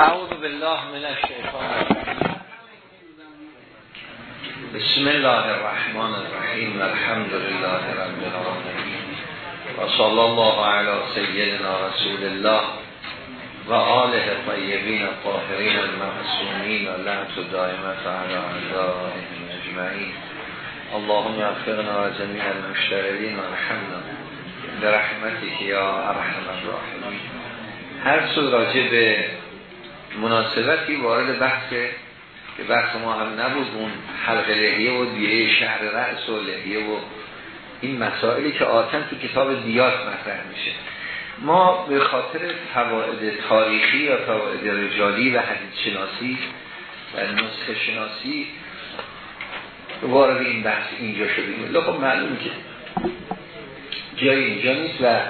اعوذ بالله من الشیطان بسم الله الرحمن الرحیم الحمد لله رب العالمین و صلی الله علی سیدنا رسول الله و آله طیبین الطاهرین المعصومین و لعنت دائمت علی اعدائهم اجمعین اللهم اغفرنا و جمیع المشتغلین و رحمنا برحمتك یا ارحم الراحمین هر سود راجع به مناسبتی وارد بحث که بحث ما هم نبود اون حلق لحیه و دیه شهر رأس و لحیه و این مسائلی که آتن تو کتاب دیات مطرح میشه. ما به خاطر فواید تاریخی یا فواید رجالی و حدیث شناسی و نسخه شناسی وارد این بحث اینجا شدیم. خب معلوم که جای اینجا نیست و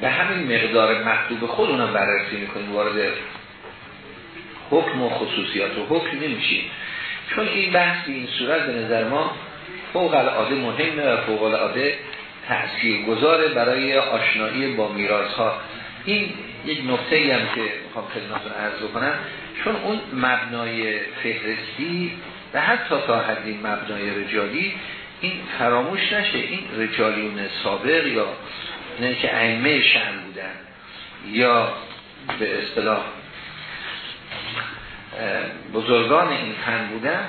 به همین مقدار مطلوب خودمون بررسی می‌کنیم وارد حکم و خصوصیات و حکم نمیشیم. چون این بحث این صورت به نظر ما فوق العاده مهمه و فوق العاده تأثیر گذاره برای آشنایی با میراث ها این یک ای هم که می‌خوام خدمتتون عرض کنم چون اون مبنای فهرستی و حتی تا حدی مبنای رجالی این فراموش نشه. این رجالیون سابق یا نه که ائمه شن بودن یا به اصطلاح بزرگان این فن بودن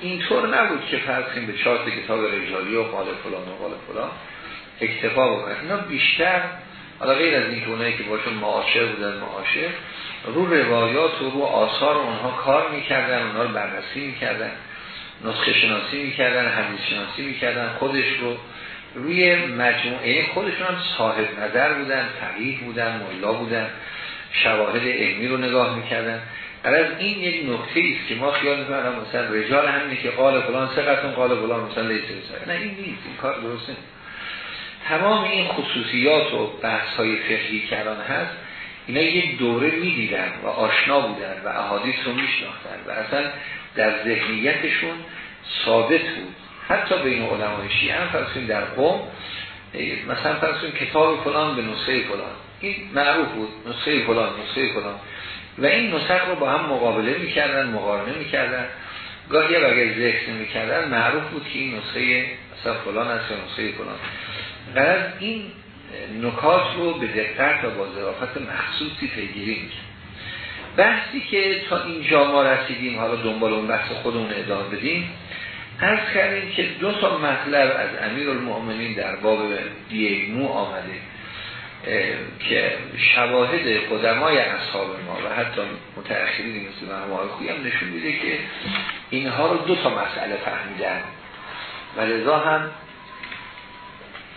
اینطور نبود که فرض به چارت کتاب رجالی و قال فلان و قال فلان اکتفا بکنن. اینا بیشتر حالا غیر از این که اونایی که باشون معاشر بودن معاشر رو روایات و رو آثار اونها کار می‌کردن اونها رو بررسی می‌کردن نسخه شناسی می‌کردن حدیث شناسی می‌کردن خودش رو روی مجموعه خودشون هم صاحب نظر بودن فقیه بودن ملا بودن شواهد علمی رو نگاه می‌کردن. از این یک نکته است که ما خیال می‌کنم مثلا رجال همینه که قال فلان سقطون قال فلان مثلا نه این نیست این کار درسته تمام این خصوصیات و بحث های فقهی کردن هست اینا یک دوره می‌دیدن و آشنا بودن و احادیث رو میشناختن و اصلا در ذهنیتشون ثابت بود. حتی بین علمای شیعه هم فرسون در قوم مثلا فرسون کتاب فلان به نسخه فلان. این معروف بود نسخه فلان نسخه فلان. و این نسخ رو با هم مقابله می‌کردن مقارنه می‌کردن. گاهی اگر ذکر نمی‌کردن معروف بود که این نسخه مثلا فلان است یا نسخه فلان. غرض این نکات رو به دقت و با ظرافت مخصوصی پیگیری می‌کرد. بحثی که تا اینجا ما رسیدیم حالا دنبال اون بحث خودمون ادامه بدیم از کردیم که دو تا مطلب از امیر المؤمنین در باب دیگمو آمده. که شواهد قدمای اصحاب ما و حتی متأخرین مثل مرموهای خوی هم نشون میده که اینها رو دو تا مسئله فهمیدن. و لذا هم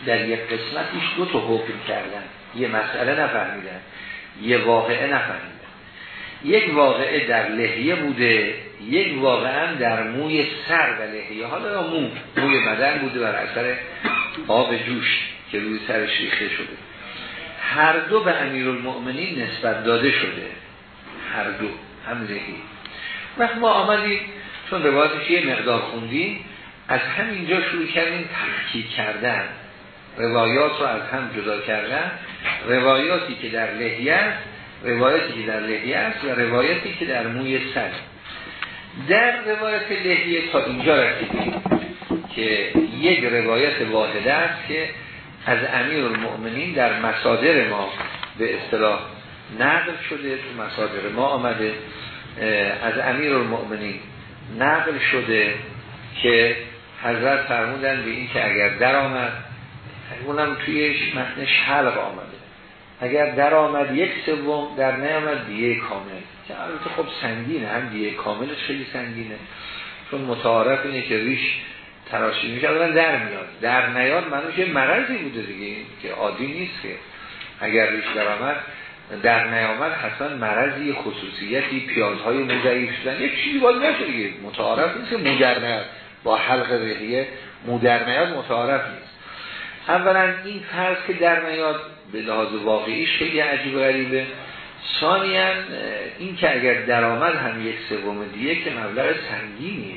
در یک قسمتیش دو تا حکم کردن. یه مسئله نفهمیدن یه واقعه نفهمیدن. یک واقعه در لحیه بوده یک واقعه در موی سر و لحیه. حالا مو موی بدن بوده بر اثر آب جوش که روی سرش ریخته شده. هر دو به امیر المؤمنین نسبت داده شده. هر دو. هم لحی وقت ما آمدیم چون روایتش یه مقدار خوندیم از همینجا شروع کردیم تحقیق کردن. روایات رو از هم جدا کردن. روایاتی که در لحیه است روایتی که در لحیه است و روایتی که در موی سر. در روایت لحیه تا اینجا رسیدیم که یک روایت واحده است که از امیر المؤمنین در مصادر ما به اصطلاح نقل شده تو مصادر ما آمده. از امیر المؤمنین نقل شده که حضرت فرمودن به این که اگر در آمد اونم توی متنش حلق آمده. اگر در آمد یک سوم در نیامد دیه کامل. که خب سنگینه هم دیه کاملش خیلی سنگینه. چون متعارف اینه که ریش تراشی میشه در میاد. در نیاد منوش یه مرضی بوده دیگه که عادی نیست که. اگر ریش در آمد در نیامد حتما مرضی خصوصیتی پیازهای مضعیف شدن. یک چیزی باید نشه دیگه. متعارف نیست که مدر با حلق رهیه مدر نیاد متعارف نیست. اولا این فرض که در نیاد به لحاظ واقعیش خیلی عجیب و غریبه. ثانیا این که اگر درآمد هم یک سوم دیگه که مبلغ سنگینیه.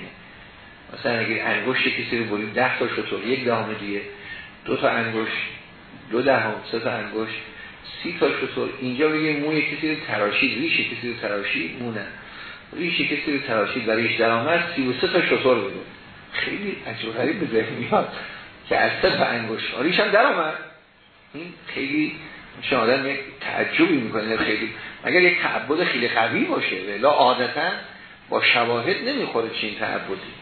مثلا اگر انگشت کسی رو برید ده تا شطور یک دهم دیگه. دو تا انگشت دو دهم سه تا انگشت سی تا شطور اینجا بگیم موی کسی رو تراشید ریش کسی رو تراشید مونه. ریش کسی رو تراشید و ریش در آمد سی و سه تا شطور بگو خیلی عجب غریب به ذهن میاد که از سه تا انگوش ریش هم در آمد این خیلی میشه آدم یک تعجبی می‌کنه خیلی. مگر یک تعبد خیلی قوی باشه؟ ولی عادتا با شواهد نمی‌خوره چین تعبدی.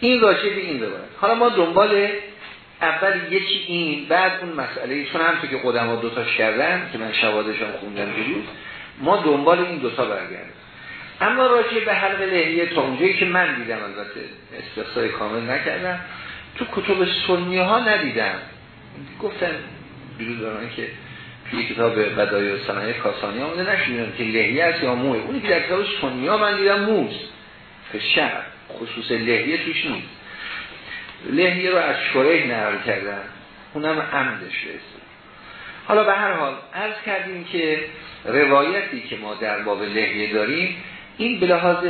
این راجع به این روایت. حالا ما دنبال اول یکی این بعد اون مسئله. چون هم که قدما دوتاش کردن که من شواهدشان خوندم دیروز ما دنبال این دوتا برگردیم. اما راجع به حلق لحیه تا اونجایی که من دیدم البته استفسای کامل نکردم تو کتب سنی ها ندیدم. گفتن دیروز دارن که توی کتاب بدای و صنایع کاسانی آمده نشونیم که لحیه است یا موه. اونی که در کتاب سنی ها من دیدم موز شهر خصوص لحیه توش نیست. لحیه رو از شریح نقل کردن اونم عمدش رسید. حالا به هر حال عرض کردیم که روایتی که ما در باب لحیه داریم این به لحاظ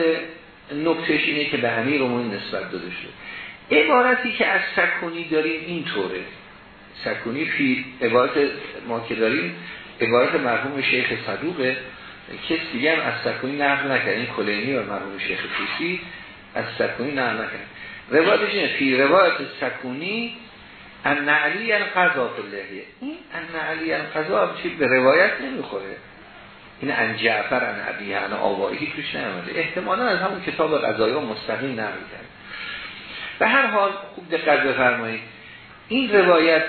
نکتش اینه که به همین رومون نسبت داده شد عبارتی که از سکونی داریم این طوره سکونی فی عبارت ما که داریم عبارت مرحوم شیخ صدوقه. کسی دیگه هم از سکونی نقل نکرد. این کلینی و مرحوم شیخ توسی از سکونی نقل نکرد روایتش اینه فی روایت سکونی ان نعلی ان قضا لحیه این ان نعلی ان قضا به روایت نمی‌خوره. این ان جعفر ان عبیه ان آوایی توش نمیده احتمالا از همون کتاب قضایی مستقیم نقل به هر حال خوب دقت بفرمایید. این روایت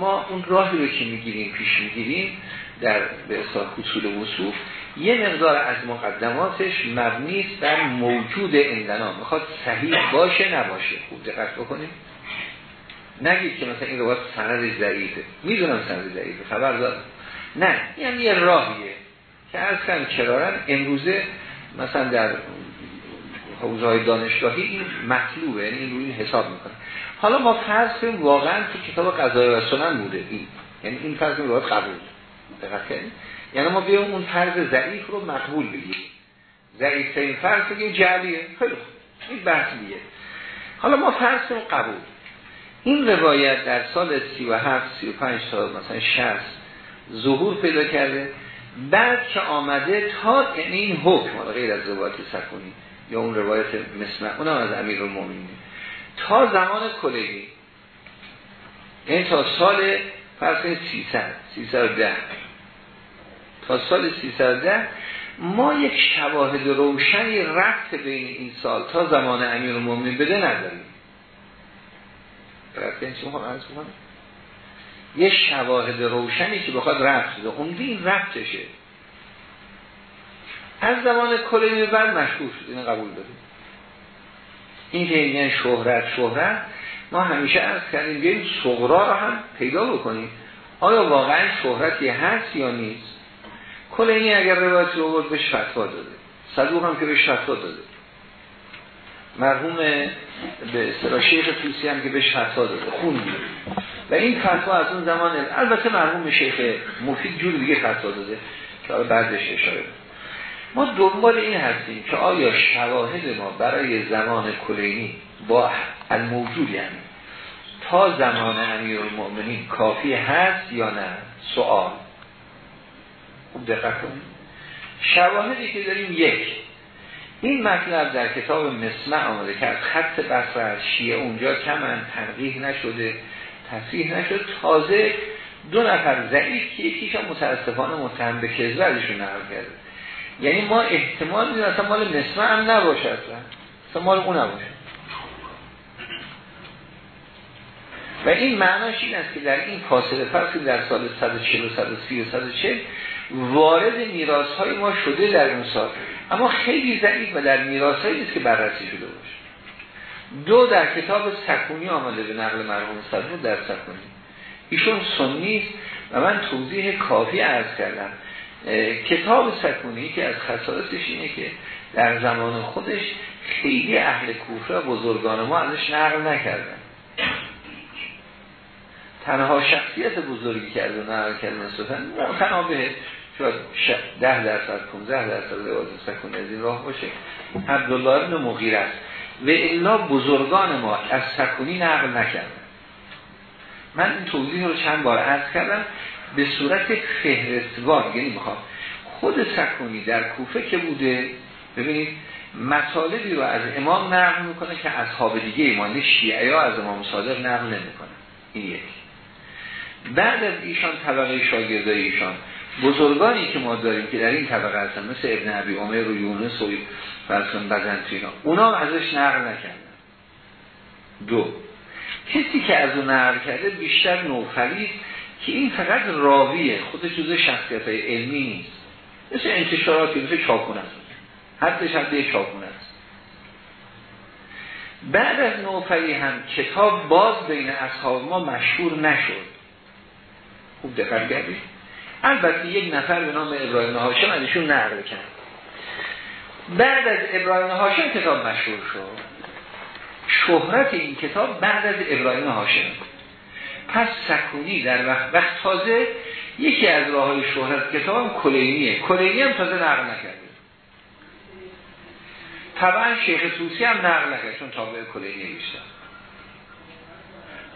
ما اون راهی رو که می‌گیریم پیش می‌گیریم در به اصلاح حصول وصوف یه مقدار از مقدماتش مبنی است بر موجود اندنا می‌خواد صحیح باشه نباشه. خوب دقت بکنیم. نگید که مثلا این روایت سند ضعیفه. می‌دونم سند ضعیفه. خبر دارم. نه. این یه راهیه. که از کن کرارن امروزه مثلا در حوزه های دانشگاهی این مطلوبه. یعنی این روی حساب می‌کنه. حالا ما فرض کنیم واقعا تو کتاب قضای و سنن بوده. این. یعنی این فرض کنیم روایت قبول دقت یعنی ما بیایم اون فرض ضعیف رو مقبول بگیریم ضعیف این فرض بگیم جعلیه. خیلی این بحث دیگه حالا ما فرض کنیم قبول. این روایت در سال 37 35 تا مثلا 60 ظهور پیدا کرده. بعد که آمده تا یعنی این حکم غیر از روایت سکونی یا اون روایت مسمع اونم از امیر المومنین تا زمان کلگی یعنی تا سال فرض 300 310 سال 310 ما یک شواهد روشنی رفت بین این سال تا زمان امیر المومنین بده نداریم. رفت یه شواهد روشنی که بخواد رفت بده. اون این رفتشه از زمان کلینی بعد مشهور شد. این قبول داریم. این که این شهرت شهرت ما همیشه از کردیم بیاییم صغرا رو هم پیدا بکنیم. آیا واقعا شهرتی هست یا نیست؟ کلینی اگر روایت رو بود بهش فتوا داده. صدوق هم که بهش فتوا داده. مرحوم به اصطلاح شیخ توسی هم که بهش فتوا داده. خوندی و این فتوا از اون زمان البته مرحوم شیخ مفید جور دیگه فتوا داده که بعدش اشاره ما دنبال این هستیم که آیا شواهد ما برای زمان کلینی با الموجود یعنی تا زمان امیر کافی هست یا نه؟ سوال. خوب دقت کنیم شواهدی که داریم یک این مطلب در کتاب مسمع آمده که از خط بصر از شیعه اونجا کمن تنقیح نشده تصریح نشد. تازه دو نفر ضعیف که یکیش هم متاسفانه متهم به کذبه ازشون نقل کرده. یعنی ما احتمال می‌دونیم اصلا مال مسمع هم نباشه اصلا. اصلا مال اون نباشه. و این معناش این است که در این فاصله فرقی در سال 140 و 130 و 140 وارد میراث های ما شده در اون سال اما خیلی ضعیف و در میراث هایی نیست که بررسی شده باشه. دو در کتاب سکونی آمده به نقل مرحوم صدر در سکونی. ایشون سنی و من توضیح کافی عرض کردم. کتاب سکونی که از خصائصش اینه که در زمان خودش خیلی اهل کوفه بزرگان ما ازش نقل نکردن. تنها شخصیت بزرگی کرده و نقل کرده نسبتا تنها به شاید ده درصد 15 درصد لواز سکونی از این راه باشه. عبدالله ابن مغیر است. و الا بزرگان ما از سکونی نقل نکردن. من این توضیح رو چند بار عرض کردم به صورت فهرستوار یعنی می‌خواد خود سکونی در کوفه که بوده ببینید مطالبی رو از امام نقل می‌کنه که اصحاب دیگه ایمانی شیعه ها از امام صادق نقل نمی‌کنه این یک بعد از ایشان طبقه شاگردای ایشان. بزرگانی که ما داریم که در این طبقه هستن مثل ابن عبی عمر و یونس و فرسون بزنتینا. اونا ازش نقل نکردن. دو. کسی که از اون نقل کرده بیشتر نوفلی که این فقط راویه خودش جزء شخصیت علمی نیست. مثل انتشاراتی مثل چاکون حدش حد یک چاکون است. بعد از نوفلی هم کتاب باز بین اصحاب ما مشهور نشد. خوب دقت کردید البته یک نفر به نام ابراهیم هاشم ازشون نقل کرد. بعد از ابراهیم هاشم کتاب مشهور شد. شهرت این کتاب بعد از ابراهیم هاشم. پس سکونی در وقت, وقت تازه یکی از راه های شهرت کتاب کلینیه. کلینی هم تازه نقل نکرده. طبعا شیخ توسی هم نقل نکرد چون تابع کلینی بیشتر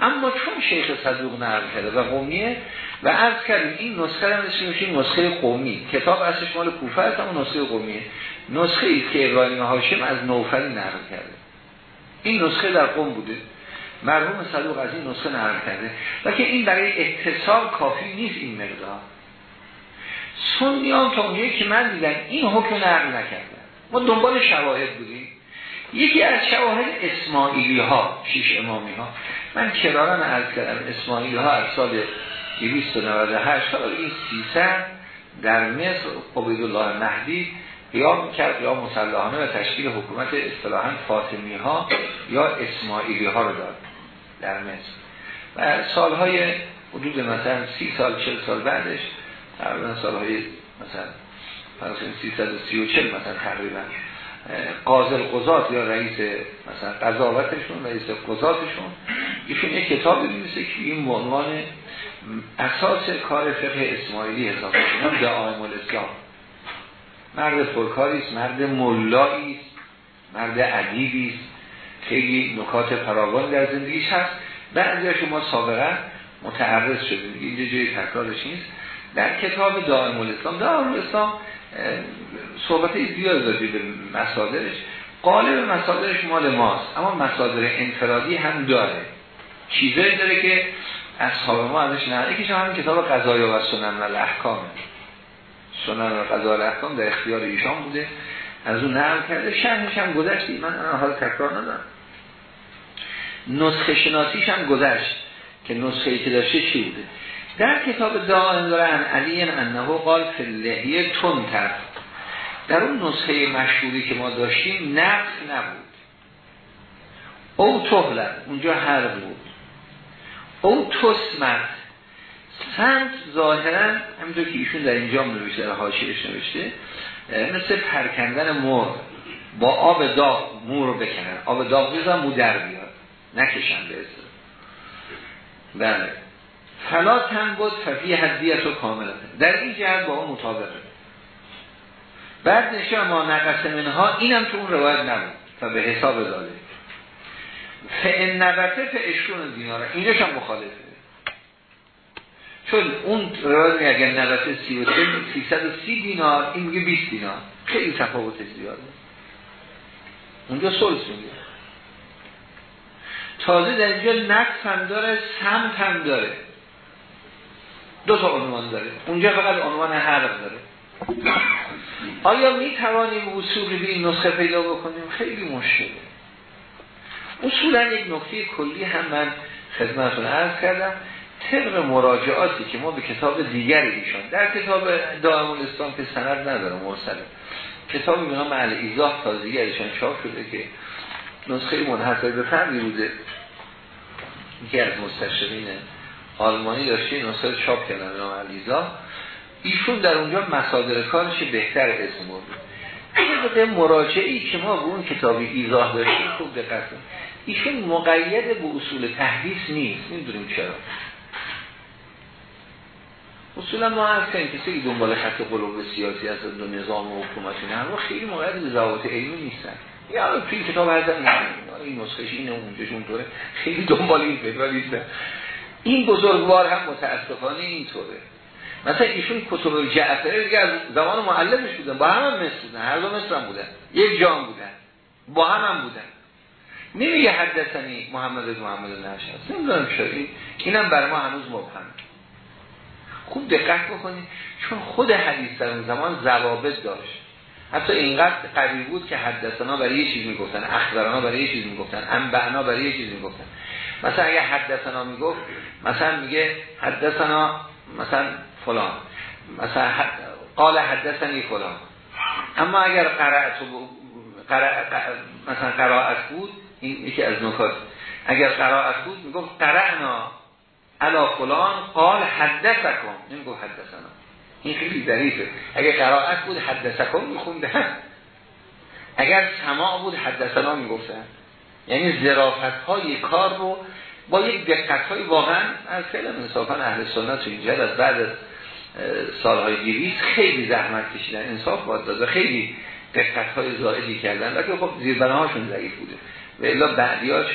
اما چون شیخ صدوق نقل کرده و قومیه و عرض کردیم این نسخه هم میشه نسخه قومی. کتاب اصلش مال کوفه است اما نسخه قومیه. نسخه ای که ابراهیم هاشم از نوفلی نقل کرده. این نسخه در قوم بوده. مرحوم صدوق از این نسخه نقل کرده. و که این برای اتصال کافی نیست این مقدار. سنیان تا اونجایی که من دیدم این حکم نقل نکرده ما دنبال شواهد بودیم. یکی از شواهد اسماعیلی ها شیش امامی ها من کرارم عرض کردم اسماعیلی ها از سال 298 سال این 300 در مصر عبیدالله مهدی قیام کرد یا مسلحانه و تشکیل حکومت اصطلاحا فاطمی ها یا اسماعیلی ها رو داد در مصر. و سالهای حدود مثلا سی سال چل سال بعدش تقریبا سالهای مثلا فرسون 330 مثلا تقریبا قاضل قضات یا رئیس مثلا قضاوتشون رئیس قضاتشون ایشون یک کتاب می‌نویسه که این عنوان اساس کار فقه اسماعیلی حساب می‌کنه دعایم الاسلام. مرد پرکاری است مرد مولایی است مرد ادیبی است. خیلی نکات فراوان در زندگیش هست. بعضی شما سابقا متعرض شدید اینجا جای تکرارش نیست. در کتاب دائم الاسلام دائم الاسلام صحبت زیاد دادی به مسادرش قالب مسادرش مال ماست اما مسادر انفرادی هم داره. چیزایی داره که اصحاب ما ازش نه یکیش هم کتاب قضایا و سنن و الاحکام. سنن و قضا الاحکام در اختیار ایشان بوده. از اون نقل کرده شرحش هم گذشتی من حال تکرار ندارم. نسخه شناسیش هم گذشت. که نسخه ای که داشته چی بوده؟ در کتاب دائم دارن علی انه قال فلهیه تون تر در اون نسخه مشهوری که ما داشتیم نقص نبود. او تهلت اونجا هر بود. او تسمت سمت ظاهرا همینطور که ایشون در اینجا نوشته در حاشیهش نوشته مثل پرکندن مر با آب داغ مور رو بکنن. آب داغ بیزن مو در بیاد. نکشن به بله. فلا تن بود ففی حدیت و کامل در این جهت با اون مطابقه. بعد نشه ما نقص منها اینم تو اون روایت نبود. و به حساب داده. فعن نبته فعشون دیناره اینجاش هم مخالفه. چون اون روایت میگه اگر نبته سی و سی دینار این میگه 20 دینار. خیلی تفاوت زیاده اونجا سلس میگه. تازه در اینجا نقص هم داره سمت هم داره. دو تا عنوان داره. اونجا فقط عنوان حرف داره. آیا می توانیم اصول به این نسخه پیدا بکنیم؟ خیلی مشکله اصولا یک نکته کلی هم من خدمتتون عرض کردم. طبق مراجعاتی که ما به کتاب دیگری ایشان در کتاب دائم الاسلام که سند نداره مرسله کتابی به نام اهل ایزاح تازگی ایشان چاپ شده که نسخه منحصر به فردی بوده. یکی از مستشرین آلمانی داشته نسخه چاپ کردن به نام علیزا ایشون در اونجا مصادر کارش بهتر اسم بود این مراجعی که ما به اون کتابی ایزاه داشتیم خوب دقت ایشون مقید به اصول تحدیث نیست. نمی‌دونیم چرا؟ اصولا ما از کنیم کسی دنبال خط قلوب سیاسی از نظام و حکومتی نه اما خیلی مقید به زوات علمی نیستن. یا توی کتاب هر این نسخش اینه اونجاش اونطوره. خیلی دنبال این فکر این بزرگوار هم متاسفانه اینطوره. مثلا ایشون کتب جعفری دیگه از زمان معلمش بودن با هم هم مثل بودن هر دو مثل هم بودن یک جان بودن با هم هم بودن. نمیگه حدثنی محمد از محمد نشد نمی‌دونم شدی اینم بر ما هنوز مبهم. خوب دقت بکنید چون خود حدیث در اون زمان ضوابط داشت. حتی اینقدر قوی بود که حدثنا برای یه چیز می‌گفتن اخبرنا برای یه چیز می‌گفتن انبعنا برای یه چیز می‌گفتن. مثلا اگه حدثنا می‌گفت مثلا میگه حدثنا مثلا فلان. مثلا قال حدثنی فلان. اما اگر قرأت مثلا قرائت بود این یکی از نکات. اگر قرائت بود می‌گفت قرأنا علا فلان قال حدثکم. نمی‌گفت حدثنا. این خیلی ظریفه اگر قرائت بود حدثکم میخوندن اگر سماع بود حدثنا می‌گفتن. یعنی ظرافت های کار رو با یک دقت های واقعا از فعلا انصافا اهل سنت تو اینجا از بعد از سالهای دیویز خیلی زحمت کشیدن انصاف باید داد خیلی دقت های زائدی کردن. لیکن خب زیربنه هاشون ضعیف بوده. و الا بعدیاش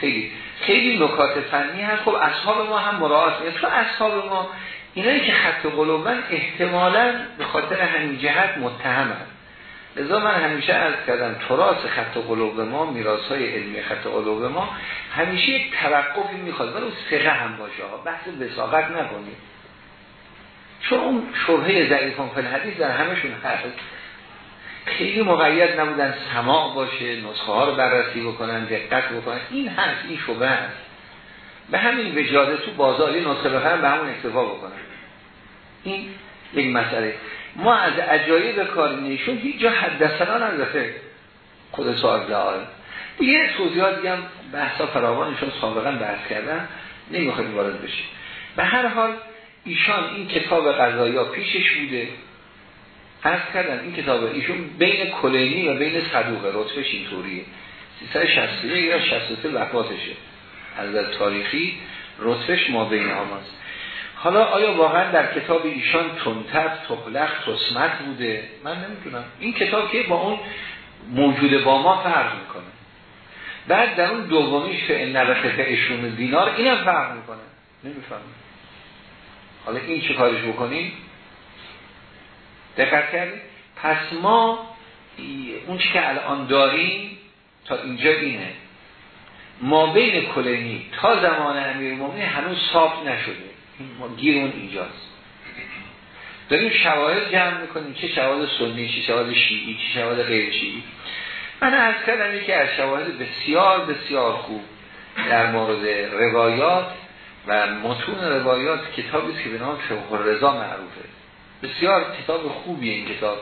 خیلی خیلی نکات فنی هست. خب اصحاب ما هم مراعات میاد تو اصحاب ما اینایی که خط قلوبن احتمالا به خاطر همین جهت متهم هست لذا من همیشه از کردم تراس خط قلوب ما میراث های علمی خط قلوب ما همیشه یک توقفی می‌خواد. ولی سقه هم باشه بحث وساقت نکنید. چون اون شرحه ضعیفان فل حدیث در همشون هست خیلی مقید نبودن سماع باشه نسخه ها رو بررسی بکنن دقت بکنن. این هست این شبه هست به همین وجاده تو بازاری نسخه بخرن به همون اکتفا بکنن. این یک مسئله. ما از عجایب کار نیشون هیچ جا حدثنا نداره. خود سوال جهال یه توضیحات دیگه هم بحثا فراوانشون سابقا بحث کردن نمی‌خوایم وارد بشیم. به هر حال ایشان این کتاب قضایی پیشش بوده. عرض کردن این کتاب ایشون بین کلینی و بین صدوق رتبش اینطوریه. 361 یا 63 وفاتشه. از تاریخی رتبش ما بین آماست. حالا آیا واقعا در کتاب ایشان تنتف، تقلق، تسمت بوده؟ من نمی‌دونم. این کتاب که با اون موجود با ما فرق می‌کنه. بعد در اون دومیش که نبخه اشون دینار اینم فرق می‌کنه. نمیفهم حالا این چه کارش بکنیم؟ دقت کردیم پس ما اون چی که الان داریم تا اینجا اینه. ما بین کلینی تا زمان امیر مومنی هنوز ثابت نشده. گیر اون اینجاست. داریم شواهد جمع می‌کنیم. چه شواهد سنی چه شواهد شیعی چه شواهد غیر شیعی. من از کردم یکی از شواهد بسیار بسیار خوب در مورد روایات و متون روایات کتابی که به نام فقه رضا معروفه. بسیار کتاب خوبی این کتاب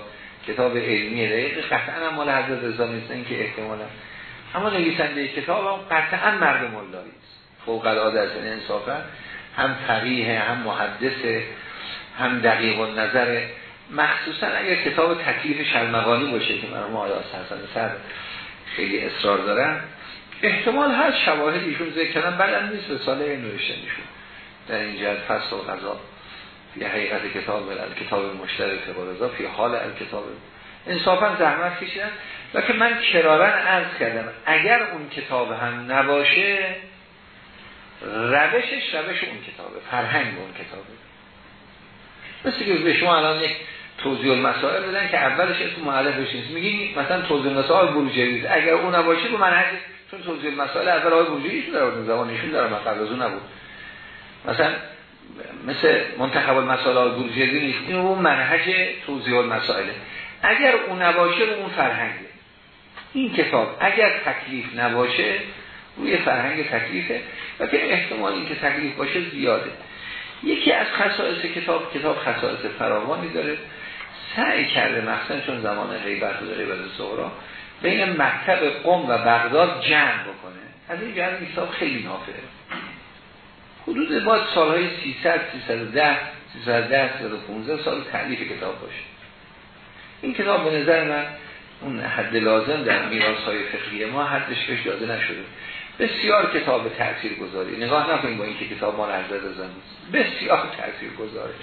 کتاب علمی دقیق قطعا مال حضرت رضا نیست این که احتمالا. اما نویسنده کتاب هم قطعا مرد مولایی است. فوق العاده از انصافا. هم فقیه هم محدث هم دقیق و نظر مخصوصا اگر کتاب تکلیف شلمقانی باشه که ما آیاس حسن سر خیلی اصرار دارم احتمال هر شواهد ایشون ذکر کردن بعدم نیست به ساله نوشته میشون در این جهت فصل و غذا فی حقیقت کتاب کتاب مشترک فقرزا فی حال کتاب انصافا زحمت کشیدن. و که من کرارن عرض کردم اگر اون کتاب هم نباشه روشش روش اون کتابه فرهنگ اون کتابه. مثل که به شما الان یک توضیح مسائل بدن که اولش اسم معلفش نیست. میگی مثلا توضیح مسائل بروجری اگر اون نباشه به منهج چون توضیح مسائل اول آقای بروجری ایشون در زمانشون داره از اون نبود. مثلا مثل منتخب المسائل آقای بروجری نیست. این اون منهج توضیح المسائله. اگر اون نباشه به اون فرهنگه. این کتاب اگر تکلیف نباشه روی فرهنگ تکلیفه. و که احتمال این که تکلیف باشه زیاده. یکی از خصائص کتاب کتاب خصائص فراوانی داره. سعی کرده مثلا چون زمان غیبت و صغرا بین مکتب قم و بغداد جمع بکنه. از این جمع کتاب خیلی نافعه. حدود باید سالهای 300 310 310 315 سال تعلیف کتاب باشه. این کتاب به نظر من اون حد لازم در میراث های فقهی ما حدش بهش داده نشده. بسیار کتاب تأثیر گذاری نگاه نکنیم با اینکه کتاب ما رضا نیست. بسیار تأثیر گذاری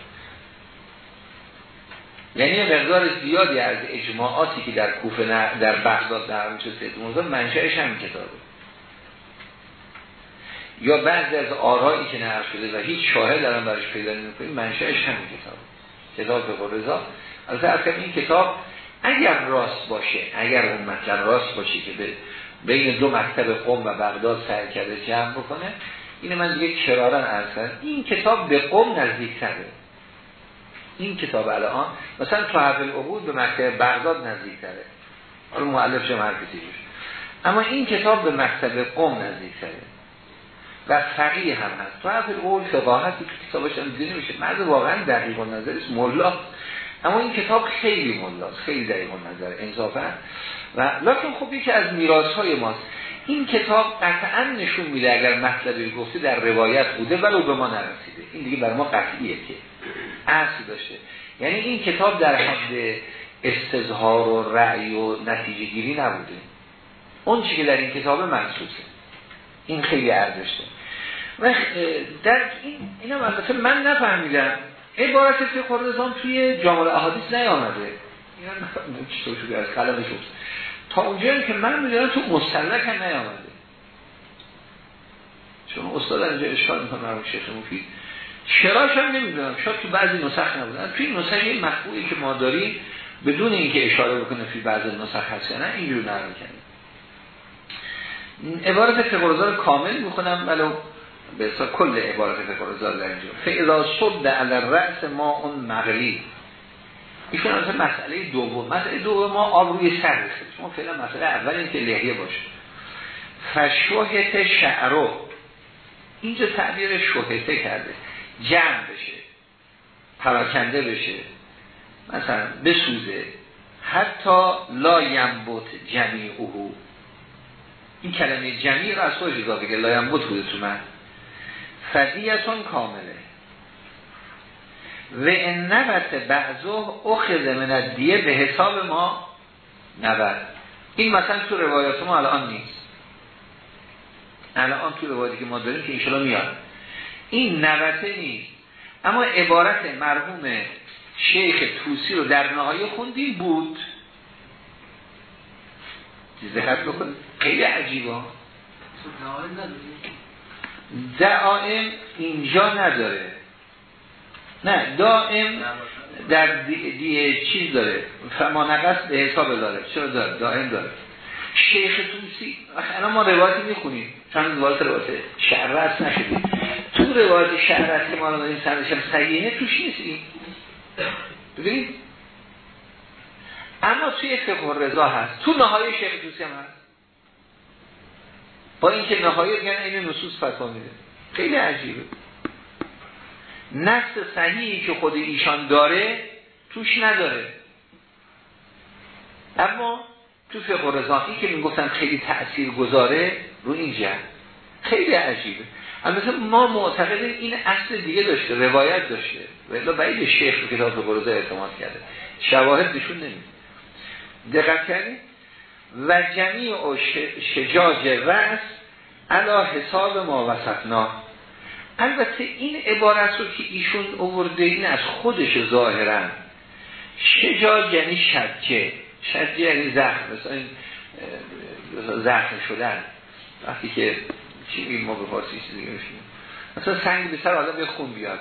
یعنی مقدار زیادی از اجماعاتی که در کوفه در بغداد در میشه سید منشأش هم کتابه یا بعضی از آرایی که نقل شده و هیچ شاهد دارن برش پیدا نمی‌کنیم منشأش همین کتاب کتاب فقه رضا. البته این کتاب اگر راست باشه اگر اون مطلب راست باشه که به بین دو مکتب قم و بغداد سعی کرده جمع بکنه این من دیگه کرارن ارسن این کتاب به قم نزدیک تره این کتاب الان مثلا تو حرف العبود به مکتب بغداد نزدیک تره حالا معلف چه مرکزی اما این کتاب به مکتب قم نزدیک تره و فقیه هم هست. تو حرف العبود فقاهتی که کتابش هم دیده نمیشه مرد واقعا دقیق و نظرش ملا. اما این کتاب خیلی ملاست خیلی دقیق نظر انصافا. و لکن خب یکی از میراث های ماست. این کتاب قطعا نشون میده اگر مطلبی گفته در روایت بوده ولو به ما نرسیده. این دیگه بر ما قطعیه که. اصل داشته یعنی این کتاب در حد استظهار و رأی و نتیجه گیری نبوده. اون چی که در این کتاب منصوصه این خیلی ارزشته و در این اینا البته من نفهمیدم. عبارت فقه رضان توی جامعه احادیث نیامده. اینا از تا اونجایی که من می‌دونم تو مستلک هم نیامده. چون استاد اینجا می‌کنم مرمون شیخ مفید. چراش هم نمی‌دونم. شاید تو بعضی نسخ نبودن. توی نسخ یه مقبولی که ما داریم بدون اینکه اشاره بکنه توی بعضی نسخ هست نه اینجور نرم کنیم عبارت فقرزار کامل می‌خونم ولو به کل عبارت فقرزار در اینجا. فعلا صد علی رأس ما اون مغلی ایشون از مسئله دوم. مسئله دوم ما آب روی سر شما فعلا مسئله اول این که لحیه باشه. فشوهت شعرو اینجا تعبیر شوهته کرده. جمع بشه پراکنده بشه مثلا بسوزه. حتی لا یمبوت جمعی اوهو این کلمه جمعی رو از خودش اضافه که لا یمبوت بوده تو من. فضیتون کامله. و این نبت بعضو اخذ من دیه به حساب ما نبت. این مثلا تو روایات ما الان نیست. الان تو روایاتی که ما داریم که اینشالا میاد. این نبته نیست. اما عبارت مرحوم شیخ توسی رو در نهایی خوندیم بود. دقت بکن خیلی عجیبا دعائم اینجا نداره. نه دائم در دی, چیز داره. فما نقص به حساب داره. چرا داره؟ دائم داره. شیخ توسی الان ما روایتی می‌خونیم. چند روایت روایت شعرت نشدیم. تو روایت شعرت که ما رو داریم سندش هم صحیحه توش نیست ببینید اما توی فقه رضا هست. تو نهای شیخ توسی هم هست. با اینکه نهایی یعنی این نصوص فتوا میده. خیلی عجیبه. نفس صحیحی که خود ایشان داره توش نداره. اما تو فقه رضاقی که می‌گفتن خیلی تأثیر گذاره رو این جهت. خیلی عجیبه. البته ما معتقدیم این اصل دیگه داشته روایت داشته. و بعید شیخ رو کتاب رضا اعتماد کرده. شواهد نشون نمید دقت کردیم و جمعی و شجاج رأس علا حساب ما وسطنا البته این عبارت رو که ایشون اوورده این از خودش ظاهرا. شجاج یعنی شجه. شجه یعنی زخم. مثلا زخم شدن. وقتی که چی میگیم ما به فارسی چیزی مثلا سنگ به سر آدم به خون بیاد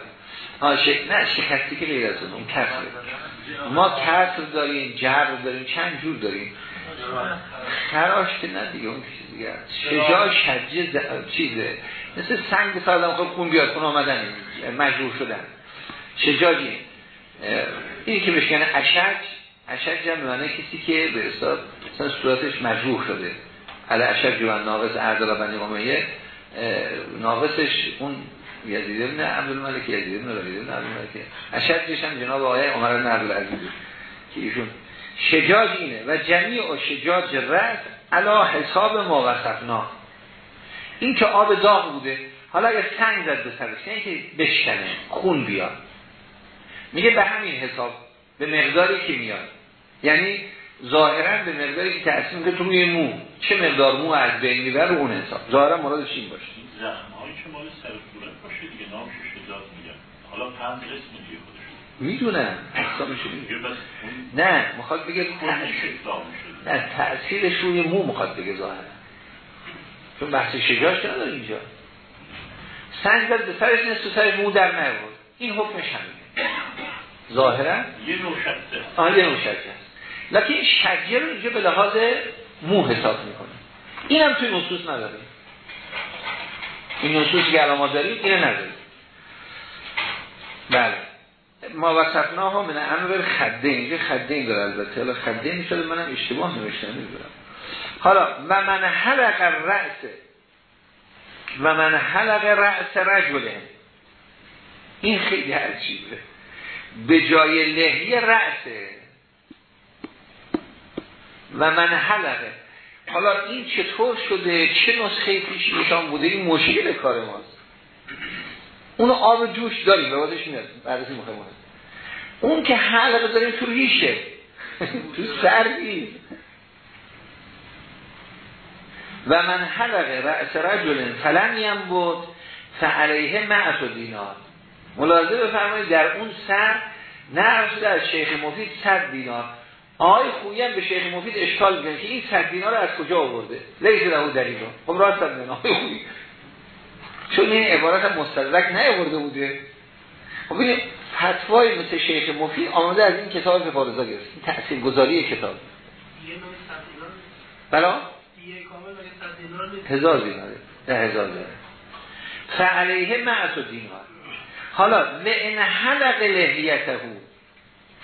آه ش... نه شکستی که غیر از اون کسر ما کسر داریم جر داریم چند جور داریم. خراش که نه دیگه اون چیز دیگه شجاع شجه چیزه. مثل سنگ به سر آدم خب خون بیاد خون آمدن مجبور شدن. شجاجی اینی که بشکنه اشج اشج هم معنی کسی که به مثلا صورتش مجروح شده. علی اشج و ناقص اردل و بنی قمیه ناقصش اون یزید ابن عبدالملک یزید ابن ولید ابن عبدالملک. اشجش هم جناب آقای عمر بن عبدالعزیز که ایشون شجاج اینه و جمعی و شجاج رد علا حساب ما وصفنا این که آب داغ بوده حالا اگر سنگ زد به سرش یعنی که بشکنه خون بیاد. میگه به همین حساب به مقداری که میاد. یعنی ظاهرا به مقداری که تأثیر میگه تو روی مو. چه مقدار مو از بین میبر اون حساب. ظاهرا مرادش این باشه. زخمهایی که مال سر باشه دیگه نامش شجاعت میگن. حالا پنج اسم دیگه می‌دونم نه می‌خواد بگه نه تأثیرش روی مو می‌خواد بگه ظاهرا. چون بحث شجاعش که نداره اینجا. سنگ زد به سرش نصف سرش مو در نیورد این حکمش همینه. ظاهرا یه نوشته. آه یه نوشته. لکن شجر رو اینجا به لحاظ مو حساب می‌کنه. این هم توی نصوص نداره. این نصوصی که علامات داریم اینه نداره. بله. ما وصفنا ها من امر خده اینجا خده این داره البته. حالا خده این شده منم اشتباه نوشتم نمی‌دونم. حالا و من حلق رأس و من حلق رأس رجله این خیلی عجیبه. به جای لحیه رأسه و من حلقه. حالا این چطور شده؟ چه نسخه پیش نشان بوده؟ این مشکل کار ماست. اون آب جوش داریم به وادش میاد بررسی مهمه اون که حلقه داریم تو ریشه. تو سردی. و من حلقه رأس رجل فلم بود فعلیه معت و دینار. ملاحظه بفرمایید در اون سر نرس در شیخ مفید صد دینار. آقای خویم به شیخ مفید اشکال میگن که این صد دینار از کجا آورده؟ لیس له دلیل خب راست میگن آقای خویی. چون این عبارت مستدرک نیاورده بوده. خب این فتوای مثل شیخ مفید آمده از این کتاب فارزا گرفت. این تأثیر گذاری کتاب بلا؟ هزار دیناره. ده هزار دیناره. فعلیه معت و دینار. حالا لئن حلق لحیته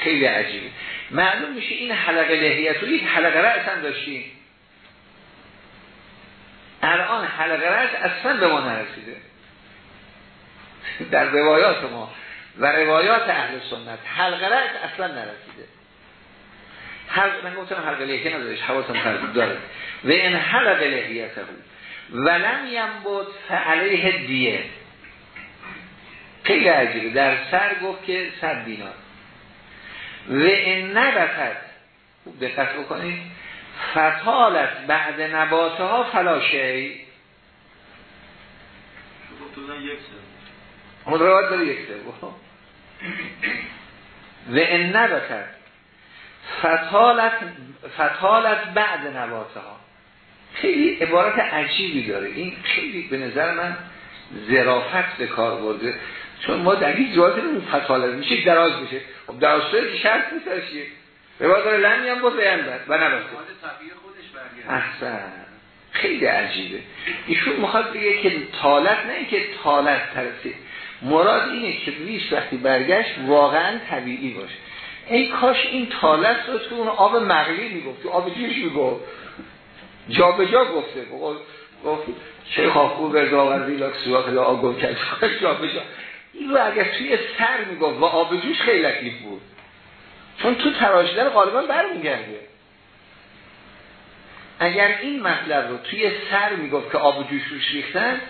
خیلی عجیبه معلوم میشه این حلقه لحیت رو یک حلقه رأس هم داشتیم الان حلقه رأس اصلا به ما نرسیده. در روایات ما و روایات اهل سنت حلقه رأس اصلا نرسیده. حلقه من گفتم حلقه لحیه ندارش حواسم تردید داره. و این حلقه لحیته. ولم ینبود فعلیه دیه. خیلی عجیبه. در سر گفت که صد دینار. و این نبتد دقت بکنید. فتالت بعد نباته ها فلاشه اون روایت داره یک سر و این نبتد فتالت, فتالت بعد نباته ها خیلی عبارت عجیبی داره. این خیلی به نظر من زرافت به کار برده. چون ما در جوازی نمید فتالت میشه دراز میشه خب دراز شده که شرط نیست چیه؟ روایت داره لمی هم بود بیان بد و نبسته احسن. خیلی عجیبه. ایشون می‌خواد بگه که تالت نه که تالت ترسید مراد اینه که ریش وقتی برگشت واقعا طبیعی باشه. ای کاش این تالت رو تو اون آب مغلی می‌گفت. تو آب جیش می‌گفت؟ جا به جا گفته گفت شیخ آخور به داوردی لاک سواق لا آگو کرد. جا به جا این رو اگر توی سر می‌گفت و آب جوش خیلی لطیف بود. چون تو تراشیدن غالبا برمیگرده. اگر این مطلب رو توی سر می‌گفت که آب جوش روش ریختن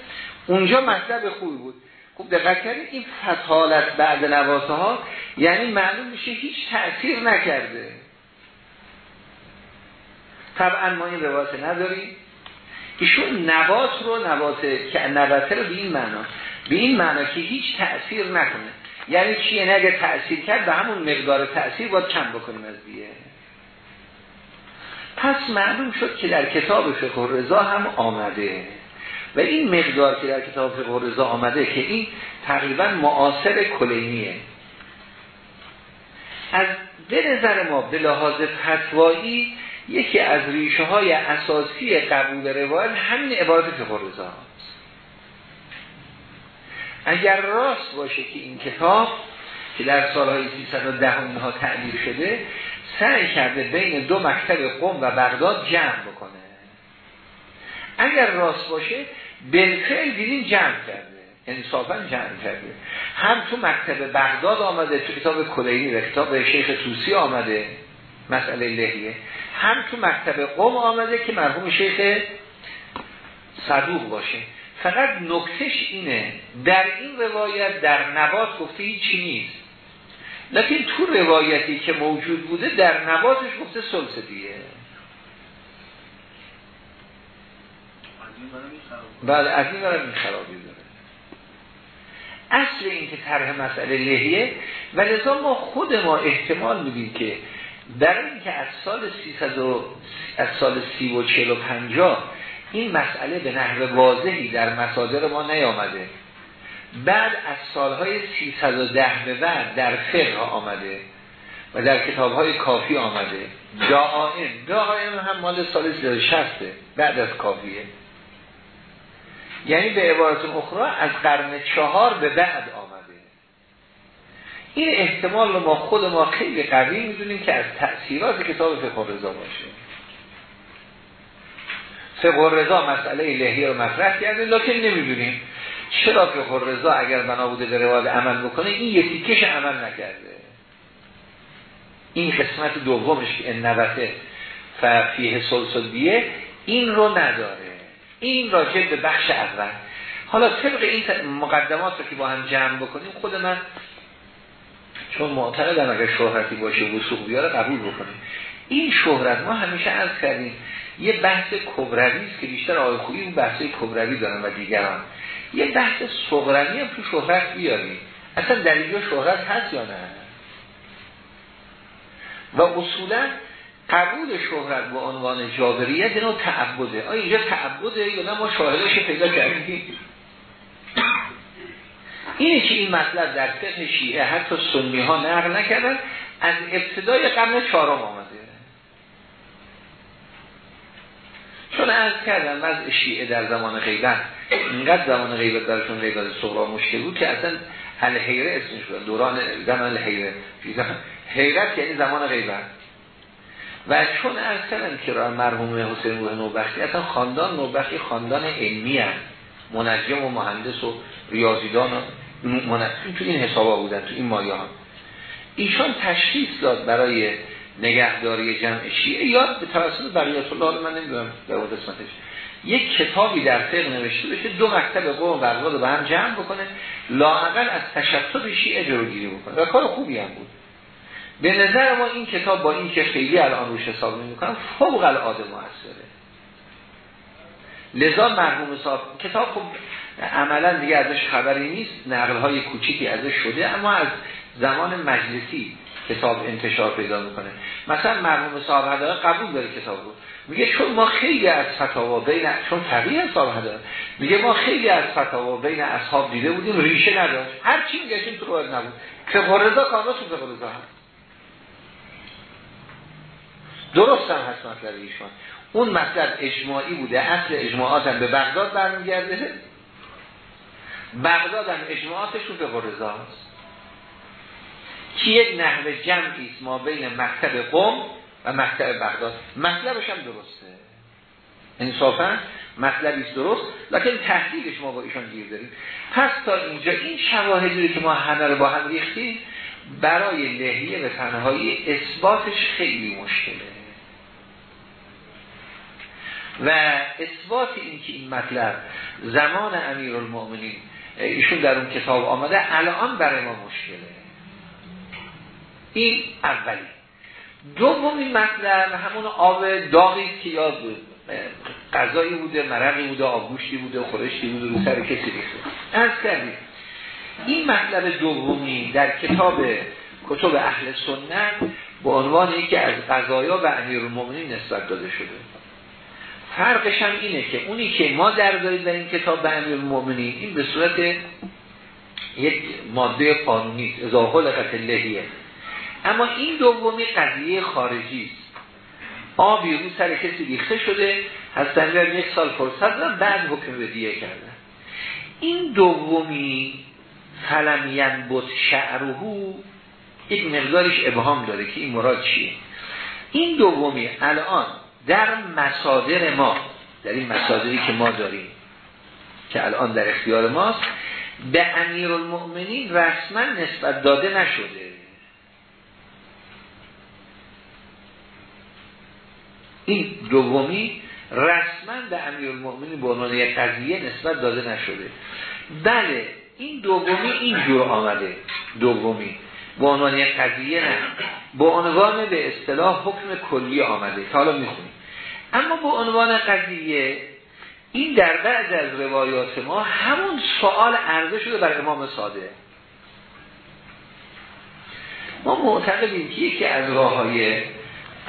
اونجا مطلب خوبی بود. خوب دقت کردید این فتالت بعد نواسه ها یعنی معلوم میشه هیچ تأثیر نکرده. طبعا ما این روایت نداریم. ایشون نبات رو نبات که نباته رو به این معنا به این معنا که هیچ تأثیر نکنه. یعنی چیه نه اگه تأثیر کرد به همون مقدار تأثیر باید کم بکنیم از دیگه. پس معلوم شد که در کتاب فقه رضا هم آمده. و این مقدار که در کتاب فقه رضا آمده که این تقریبا معاصر کلینیه. از به نظر ما به لحاظ فتوایی یکی از ریشه های اساسی قبول روایت همین عبارت فقه رضا اگر راست باشه که این کتاب که در سالهای 310 اینها تعبیر شده سعی کرده بین دو مکتب قم و بغداد جمع بکنه. اگر راست باشه بالفعل دیدین جمع کرده انصافا جمع کرده. هم تو مکتب بغداد آمده تو کتاب کلینی و کتاب شیخ توسی آمده مسئله لحیه. هم تو مکتب قوم آمده که مرحوم شیخ صدوق باشه. فقط نکتش اینه در این روایت در نبات گفته هیچی نیست. لیکن تو روایتی که موجود بوده در نباتش گفته سلسه دیگه. بله از این برای این داره. اصل این که طرح مسئله لحیه و لذا ما خود ما احتمال میدیم که در این که از سال 300 و از سال 30 و 40 و 50 این مسئله به نحو واضحی در مصادر ما نیامده. بعد از سالهای 310 به بعد در فقه آمده و در کتاب های کافی آمده. دعائم دعائم هم مال سال 360 بعد از کافیه. یعنی به عبارت اخرى از قرن چهار به بعد آمده. این احتمال رو ما خود ما خیلی قوی می‌دونیم که از تأثیرات کتاب فقه رضا باشه. فقه رضا مسئله لحیه رو مطرح کرده لکن نمی‌دونیم چرا فقه رضا اگر بنا بوده به رواد عمل بکنه این یکی کش عمل نکرده. این قسمت دومش که نبته فیه سلسلیه این رو نداره. این راجع به بخش اول. حالا طبق این مقدمات رو که با هم جمع بکنیم خود من چون معتقدم اگر شهرتی باشه وسوق بیاره قبول بکنیم. این شهرت ما همیشه از کردیم. یه بحث کبروی است که بیشتر آقای خوبی اون بحث کبروی دارن و دیگران. یه بحث صغروی هم تو شهرت بیاریم. اصلا در اینجا شهرت هست یا نه؟ و اصولا قبول شهرت به عنوان جابریت اینو تعبده. آیا اینجا تعبده یا نه؟ ما شاهدش پیدا کردیم. اینه که این مطلب در فقه شیعه حتی سنی ها نقل نکردن. از ابتدای قرن چهارم آمده. چون از کردن وضع شیعه در زمان غیبت اینقدر زمان غیبت درشون غیبت صغرا مشکل بود که اصلا حیره اسمش بود. دوران زمان الحیره. حیرت یعنی زمان غیبت. و چون از کردن که را مرحوم حسین روح نوبختی اصلا خاندان نوبختی خاندان علمی هست. منجم و مهندس و ریاضیدان و تو این حسابا بودن تو این مایه ها ایشان تشخیص داد برای نگهداری جمع شیعه یا به توسط بقیت الله من نمی‌دونم در قسمتش. یک کتابی در فقه نوشته بشه دو مکتب قوم بغداد رو به هم جمع بکنه لااقل از تشتت شیعه جلوگیری بکنه. و کار خوبی هم بود. به نظر ما این کتاب با این که خیلی الان روش حساب کنم فوق العاده موثره. لذا مرحوم صاحب کتاب خب عملا دیگه ازش خبری نیست نقل های کوچیکی ازش شده اما از زمان مجلسی کتاب انتشار پیدا می‌کنه. مثلا مرحوم صاحب هدایه قبول داره کتاب رو. میگه چون ما خیلی از فتاوا بین چون فقیه صاحب هدایه میگه ما خیلی از فتاوا بین اصحاب دیده بودیم ریشه نداشت. هر چی میگشیم تو نبود. که غرزا کاملا تو غرزا هست درست هم هست مطلب ایشان. اون مطلب اجماعی بوده. اصل اجماعات هم به بغداد برمیگرده. بغداد هم اجماعاتشون به غرزا هست. که یک نحو جمعی ما بین مکتب قوم و مکتب بغداد. مطلبش هم درسته. انصافا مطلبی درست لکن تحلیلش ما با ایشان گیر داریم. پس تا اینجا این شواهدی که ما همه رو با هم ریختیم برای لحیه به تنهایی اثباتش خیلی مشکله. و اثبات این که این مطلب زمان امیر المؤمنین ایشون در اون کتاب آمده الان برای ما مشکله. این اولی. دومین مطلب همون آب داغی که یا غذایی بوده مرقی بوده آبگوشتی بوده خورشتی بوده رو سر کسی ریخته از کردیم این مطلب دومی در کتاب کتب اهل سنت به عنوان یکی از قضایا و امیر المؤمنین نسبت داده شده. فرقش هم اینه که اونی که ما در داریم در این کتاب به امیر المؤمنین این به صورت یک ماده قانونی اضافه لقت لحیه اما این دومی قضیه خارجی است. آبی رو سر کسی ریخته شده هستن یک سال فرصت دارن بعد حکم به دیه کردن. این دومی فلم ینبت شعرهو یک مقدارش ابهام داره که این مراد چیه. این دومی الان در مصادر ما در این مصادری که ما داریم که الان در اختیار ماست به امیر المؤمنین رسما نسبت داده نشده. این دومی رسما به امیر المؤمنین به عنوان یک قضیه نسبت داده نشده. بله این دومی اینجور آمده. دومی. به عنوان یک قضیه نه. به عنوان به اصطلاح حکم کلی آمده. که حالا می‌خونیم. اما به عنوان قضیه این در بعض از روایات ما همون سوال عرضه شده بر امام صادق. ما معتقدیم که یکی از راه های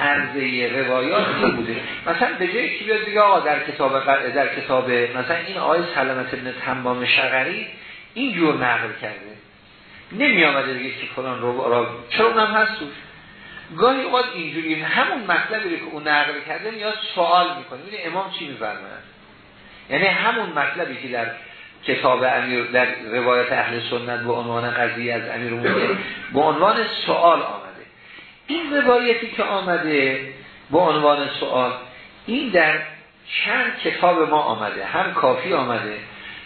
عرضه روایات این بوده. مثلا به جای بیاد دیگه آقا در کتاب در کتاب مثلا این آقای سلامت ابن تمام شغری این جور نقل کرده. نمی آمده دیگه که فلان رو را چرا اونم هست؟ توش گاهی اوقات اینجوری همون مطلبی که اون نقل کرده میاد سوال می‌کنه. ببین امام چی میفرماید؟ یعنی همون مطلبی که در کتاب امیر در روایت اهل سنت به عنوان قضیه از امیر به عنوان سوال آمده این روایتی که آمده به عنوان سوال این در چند کتاب ما آمده هم کافی آمده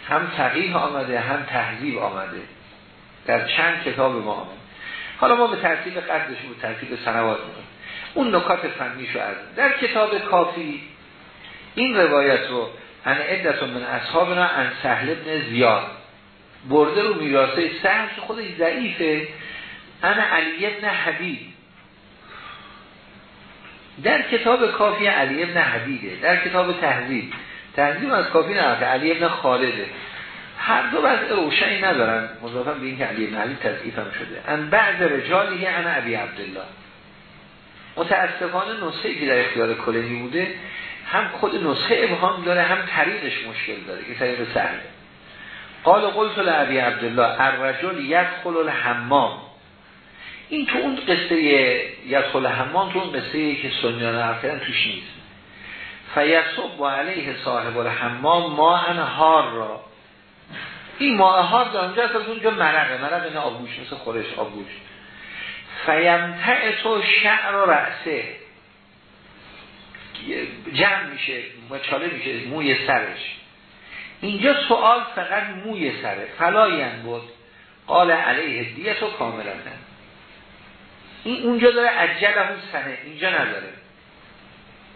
هم تقیه آمده هم تحضیب آمده. در چند کتاب ما آمده. حالا ما به ترتیب قدرش به ترتیب سنوات می‌کنیم. اون نکات فنیشو از در کتاب کافی این روایت رو ان عدت من اصحابنا ان سهل ابن زیاد برده رو میراسه سهل که خودش ضعیفه انا علی ابن حبیب در کتاب کافی علی ابن حبیبه در کتاب تهذیب. تهذیب از کافی نه علی ابن خالده. هر دو بعد روشنی ندارن. مضافا به این که علی ابن علی تضعیف هم شده. ان بعض رجالی انا ابی عبدالله. متاسفانه نسخه که در اختیار کلینی بوده هم خود نسخه ابهام داره هم طریقش مشکل داره که طریق سهله. قال قلت لعبی عبدالله الرجل یدخل الحمام. این تو اون قصه یدخل الحمام تو اون قصه که سنیان توش نیست. فیصب و علیه صاحب الحمام ما هار را. این ماه هار در اونجا از اونجا مرقه مرقه این آبوش مثل خورش آبوش فیمتع تو شعر و رأسه. جمع میشه مچاله میشه موی سرش. اینجا سوال فقط موی سره. فلاین بود قال علیه دیت و کاملا این اونجا داره عجله سنه. اینجا نداره.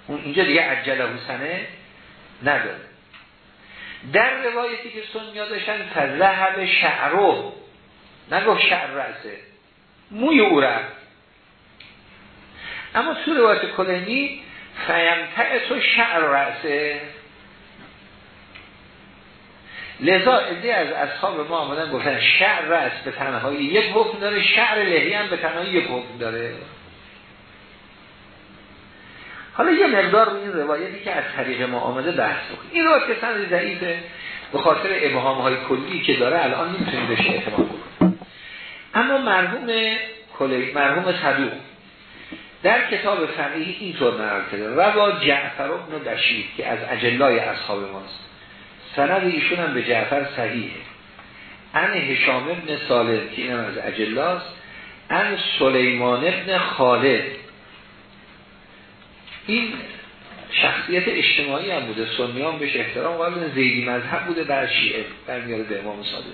اون اینجا دیگه عجله سنه نداره. در روایتی که سنیا داشتن فذهب شعرو نگفت شعر رأسه. موی او اما تو روایت کلینی فیمتع تو شعر رأسه. لذا ادهی از اصحاب ما آمدن گفتن شعر رأس به تنهایی. یک حکم داره شعر لحی هم به تنهایی یک حکم داره. حالا یه مقدار رو این روایتی که از طریق ما آمده بحث بکنیم. این روایت که سند ضعیفه به خاطر ابهام های کلی که داره الان نمی‌تونیم بهش اعتماد بکنیم. اما مرحوم کلی مرحوم صدوق در کتاب فقیه اینطور نقل کرده و با جعفر ابن بشیر که از اجلای اصحاب ماست. سند ایشون هم به جعفر صحیحه. ان هشام ابن سالم که اینم از اجلاست. ان سلیمان ابن خالد. این شخصیت اجتماعی هم بوده سنیان بهش احترام قابل زیدی مذهب بوده بر شیعه برمیاره به امام صادق.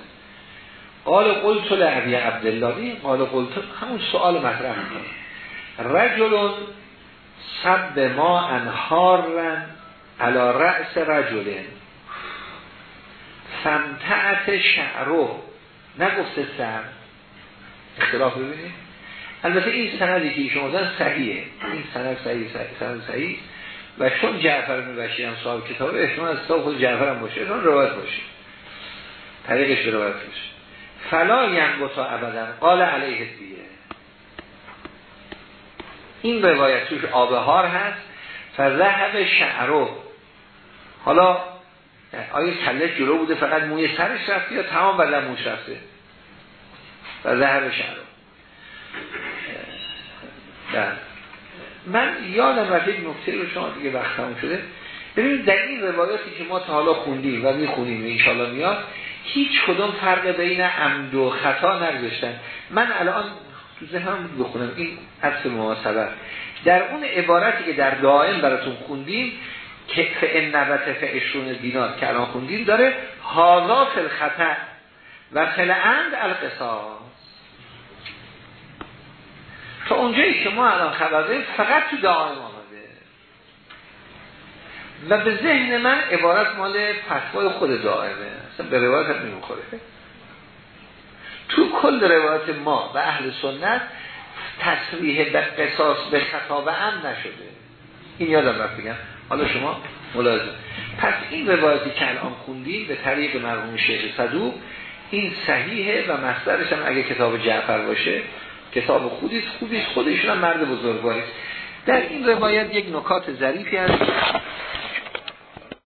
قال قلت لعبی عبدالله قال قلت همون سوال مطرح می‌کنه. رجل سب ما انهارن علا رأس رجل سمتعت شعرو. نگفته سر اختلاف ببینید البته این سندی که ایشون دادن صحیحه. این سند صحیح سند صحیح. و چون جعفر بن بشیر هم صاحب کتاب احتمال از کتاب خود جعفر هم باشه اون روایت باشه. طریقش به روایت باشه. فلا ینبتا ابدا. قال علیه دیه این روایت توش آبهار هست. فذهب شعرو. حالا آیا کله جلو بوده فقط موی سرش رفته یا تمام بدن موش رفته فذهب شعرو بله. من یادم رفت یک نکته رو شما دیگه وقت شده. ببینید در این روایاتی که ما تا حالا خوندیم و می‌خونیم و انشاءالله میاد هیچ کدوم فرق بین عمد و خطا نگذاشتن. من الان تو ذهنم بخونم. این اصل محاسبه در اون عبارتی که در دائم براتون خوندیم که فعن نبت فعشون دینار که الان خوندیم داره حالا فل خطا و اند القصاص. تا اونجایی که ما الان خبر فقط تو دائم آمده و به ذهن من عبارت مال فتوای خود دائمه اصلا به روایت هم نمی‌خوره. تو کل روایت ما و اهل سنت تصریح به قصاص به خطابه هم نشده. این یادم رفت بگم. حالا شما ملاحظه. پس این روایتی که الان خوندیم به طریق مرحوم شیخ صدوق این صحیحه و مصدرش هم اگه کتاب جعفر باشه کتاب خودی خوبی خودشون هم مرد بزرگواری در این روایت یک نکات ظریفی هست.